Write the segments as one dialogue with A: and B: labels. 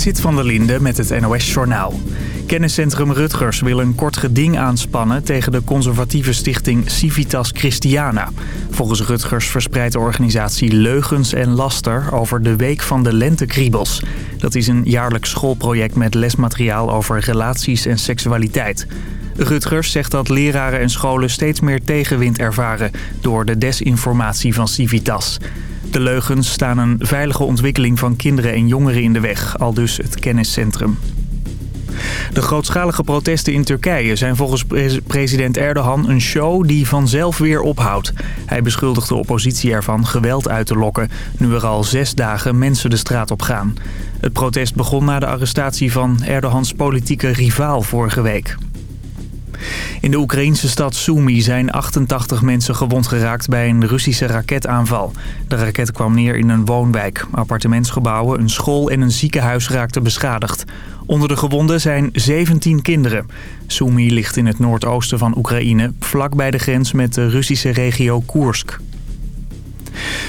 A: Zit van der Linde met het NOS-journaal. Kenniscentrum Rutgers wil een kort geding aanspannen tegen de conservatieve stichting Civitas Christiana. Volgens Rutgers verspreidt de organisatie leugens en laster over de Week van de Lentekriebels. Dat is een jaarlijks schoolproject met lesmateriaal over relaties en seksualiteit. Rutgers zegt dat leraren en scholen steeds meer tegenwind ervaren door de desinformatie van Civitas. De leugens staan een veilige ontwikkeling van kinderen en jongeren in de weg, al dus het kenniscentrum. De grootschalige protesten in Turkije zijn volgens president Erdogan een show die vanzelf weer ophoudt. Hij beschuldigt de oppositie ervan geweld uit te lokken, nu er al zes dagen mensen de straat op gaan. Het protest begon na de arrestatie van Erdogans politieke rivaal vorige week. In de Oekraïnse stad Sumy zijn 88 mensen gewond geraakt bij een Russische raketaanval. De raket kwam neer in een woonwijk. Appartementsgebouwen, een school en een ziekenhuis raakten beschadigd. Onder de gewonden zijn 17 kinderen. Sumy ligt in het noordoosten van Oekraïne, vlak bij de grens met de Russische regio Koersk.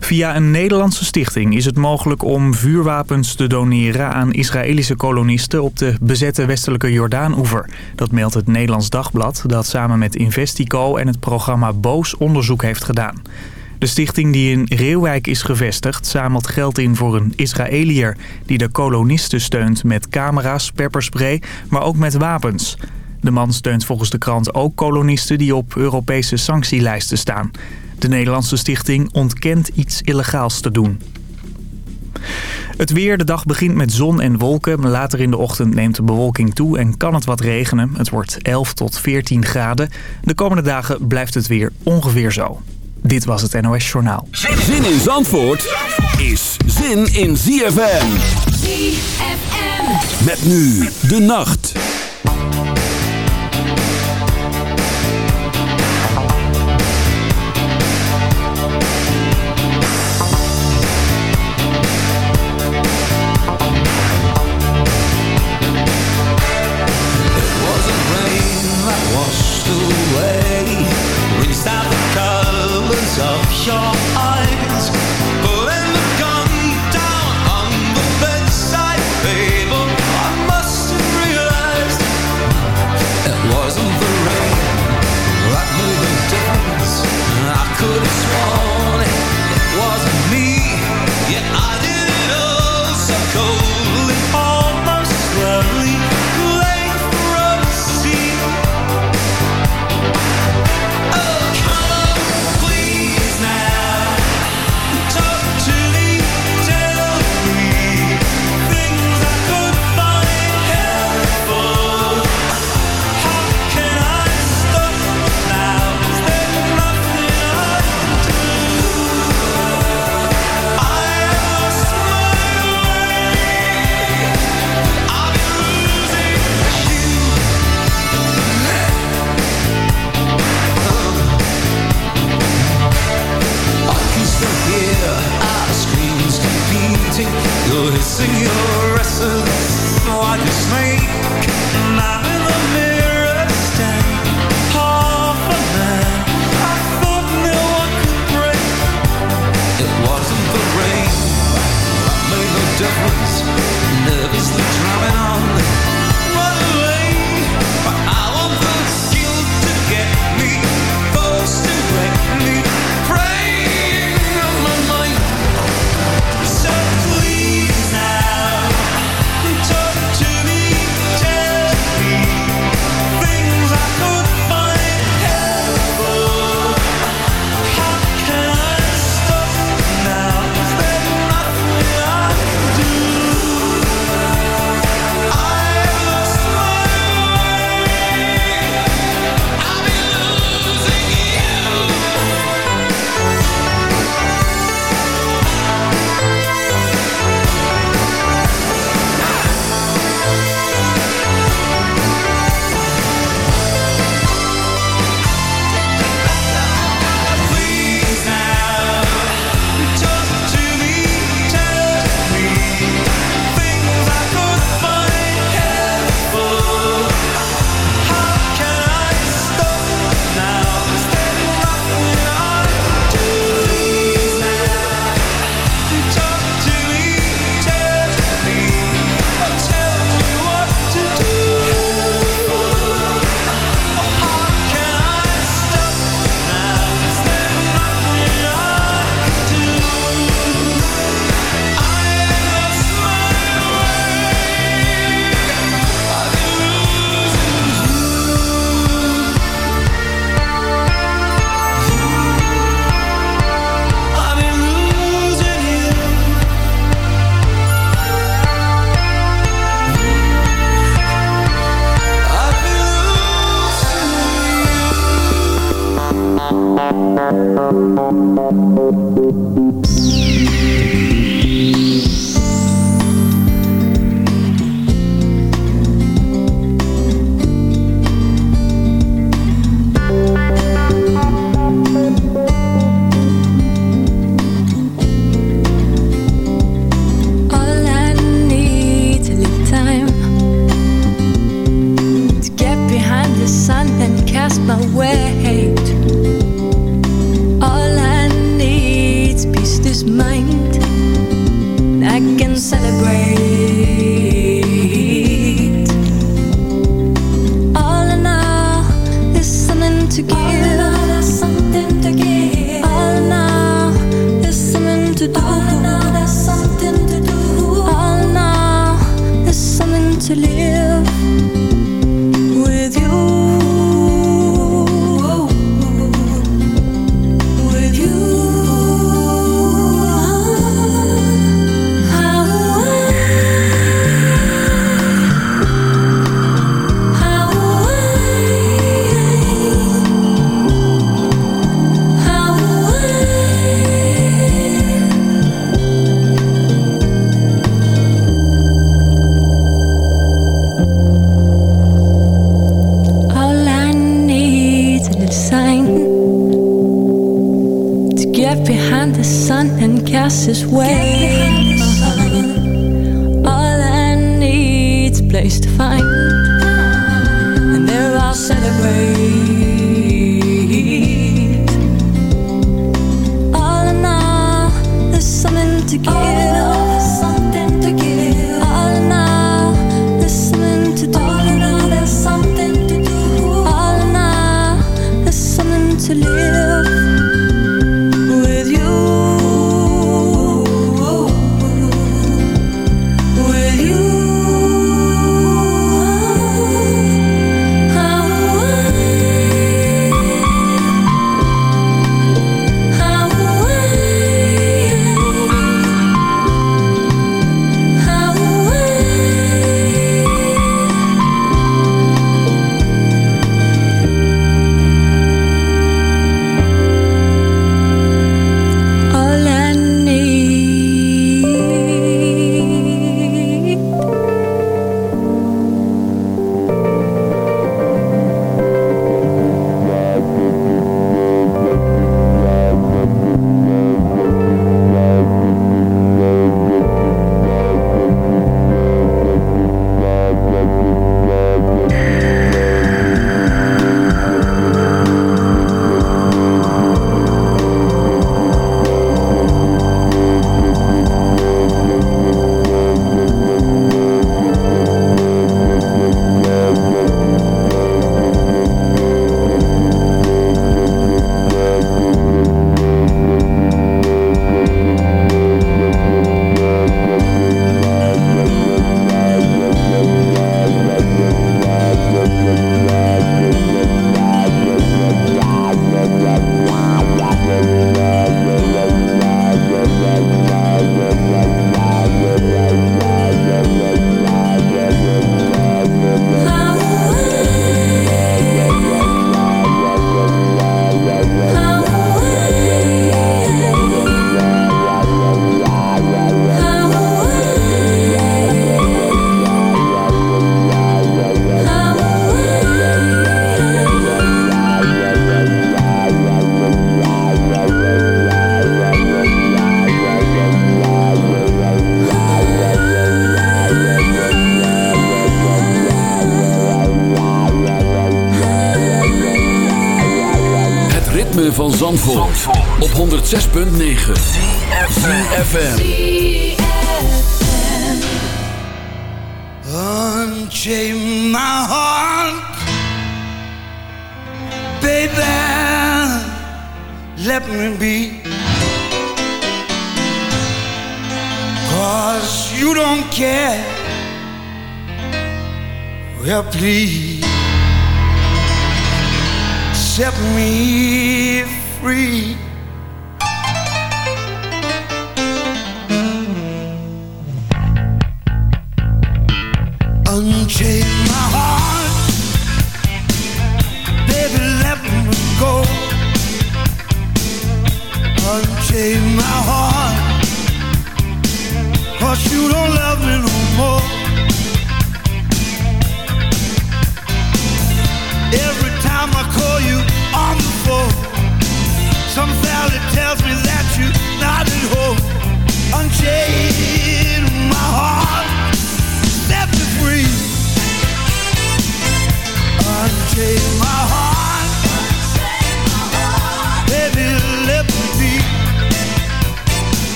A: Via een Nederlandse stichting is het mogelijk om vuurwapens te doneren aan Israëlische kolonisten op de bezette westelijke Jordaan-oever. Dat meldt het Nederlands Dagblad dat samen met Investico en het programma Boos onderzoek heeft gedaan. De stichting die in Reeuwijk is gevestigd zamelt geld in voor een Israëliër... die de kolonisten steunt met camera's, pepperspray, maar ook met wapens. De man steunt volgens de krant ook kolonisten die op Europese sanctielijsten staan. De Nederlandse stichting ontkent iets illegaals te doen. Het weer, de dag begint met zon en wolken. Later in de ochtend neemt de bewolking toe en kan het wat regenen. Het wordt 11 tot 14 graden. De komende dagen blijft het weer ongeveer zo. Dit was het NOS Journaal.
B: Zin in Zandvoort is zin in ZFM.
C: ZFM.
B: Met nu de nacht.
D: nervously drumming on. The Thank Just bin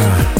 D: Africa.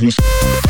E: transmisión.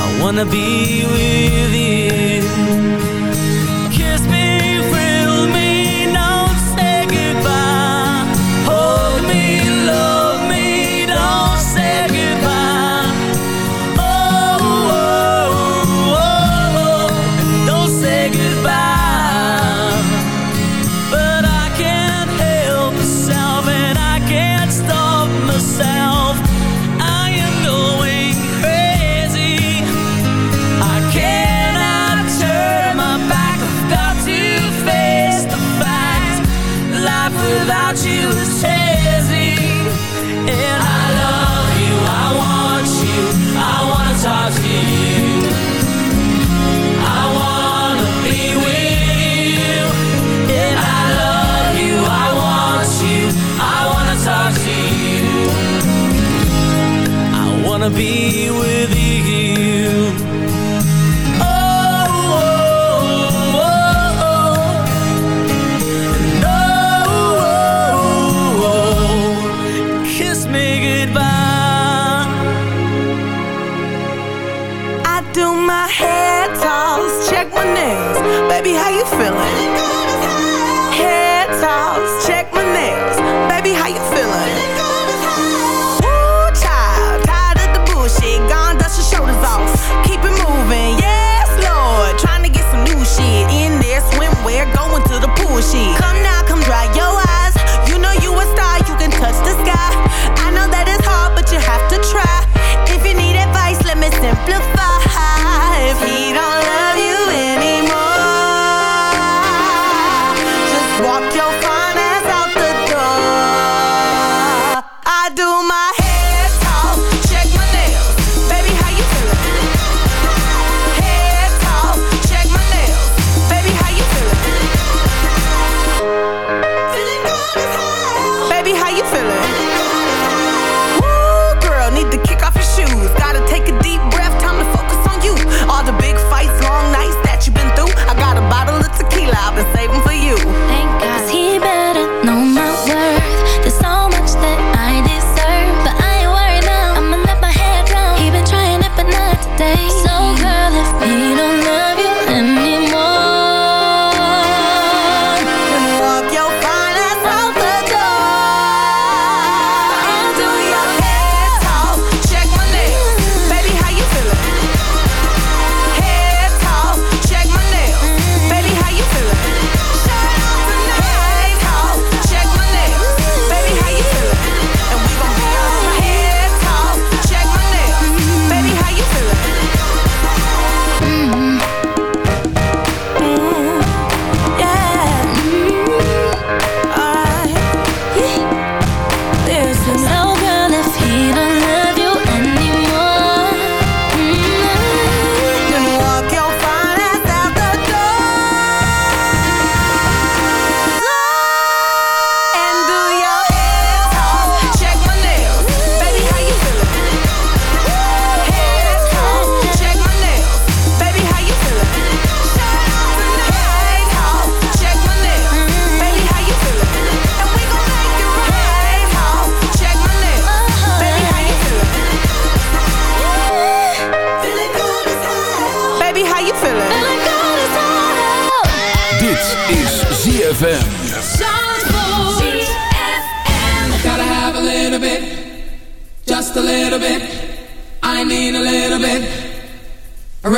F: I wanna be with you. be with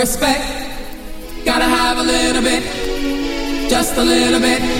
G: Respect, gotta have a little bit, just a little bit.